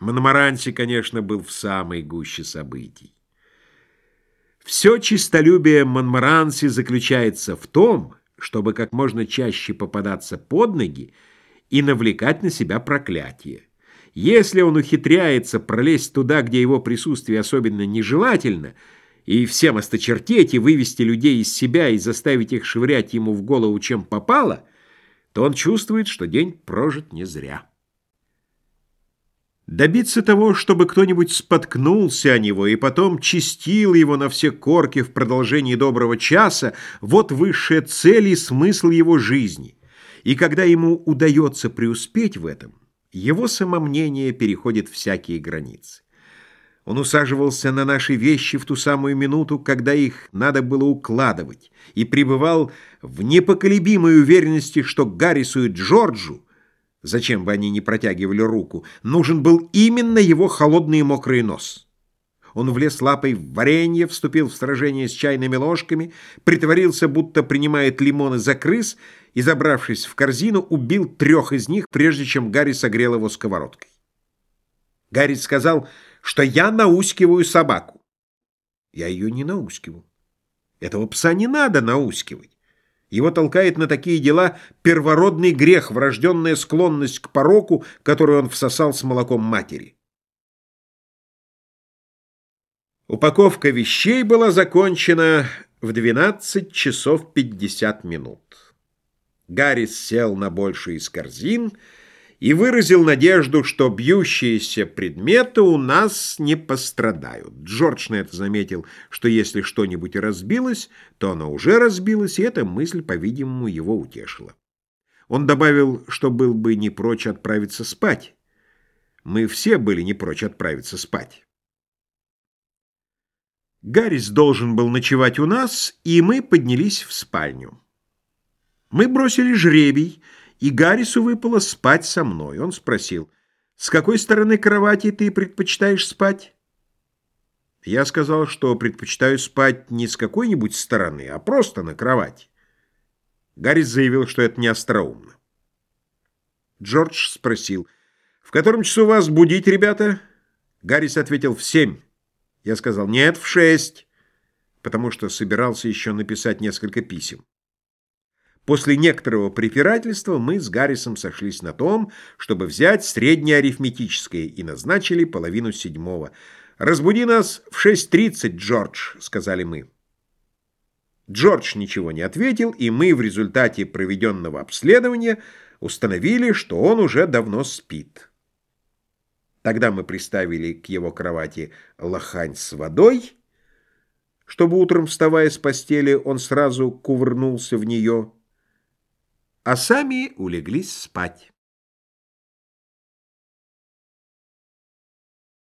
Монмаранси, конечно, был в самой гуще событий. Все чистолюбие Монмаранси заключается в том, чтобы как можно чаще попадаться под ноги и навлекать на себя проклятие. Если он ухитряется пролезть туда, где его присутствие особенно нежелательно, и всем осточертеть и вывести людей из себя и заставить их швырять ему в голову чем попало, то он чувствует, что день прожит не зря. Добиться того, чтобы кто-нибудь споткнулся о него и потом чистил его на все корки в продолжении доброго часа, вот высшая цель и смысл его жизни. И когда ему удается преуспеть в этом, его самомнение переходит всякие границы. Он усаживался на наши вещи в ту самую минуту, когда их надо было укладывать, и пребывал в непоколебимой уверенности, что Гаррису и Джорджу Зачем бы они не протягивали руку? Нужен был именно его холодный и мокрый нос. Он влез лапой в варенье, вступил в сражение с чайными ложками, притворился, будто принимает лимоны за крыс, и, забравшись в корзину, убил трех из них, прежде чем Гарри согрел его сковородкой. Гарри сказал, что я наускиваю собаку. Я ее не наускиваю. Этого пса не надо наускивать. Его толкает на такие дела первородный грех, врожденная склонность к пороку, которую он всосал с молоком матери. Упаковка вещей была закончена в 12 часов 50 минут. Гаррис сел на большую из корзин и выразил надежду, что бьющиеся предметы у нас не пострадают. Джордж на это заметил, что если что-нибудь разбилось, то оно уже разбилось, и эта мысль, по-видимому, его утешила. Он добавил, что был бы не прочь отправиться спать. Мы все были не прочь отправиться спать. Гаррис должен был ночевать у нас, и мы поднялись в спальню. Мы бросили жребий, и Гаррису выпало спать со мной. Он спросил, «С какой стороны кровати ты предпочитаешь спать?» Я сказал, что предпочитаю спать не с какой-нибудь стороны, а просто на кровати. Гаррис заявил, что это не остроумно. Джордж спросил, «В котором часу вас будить, ребята?» Гаррис ответил, «В семь». Я сказал, «Нет, в шесть», потому что собирался еще написать несколько писем. После некоторого препирательства мы с Гаррисом сошлись на том, чтобы взять среднее арифметическое и назначили половину седьмого. «Разбуди нас в 6.30, Джордж», — сказали мы. Джордж ничего не ответил, и мы в результате проведенного обследования установили, что он уже давно спит. Тогда мы приставили к его кровати лохань с водой, чтобы утром, вставая с постели, он сразу кувырнулся в нее — а сами улеглись спать.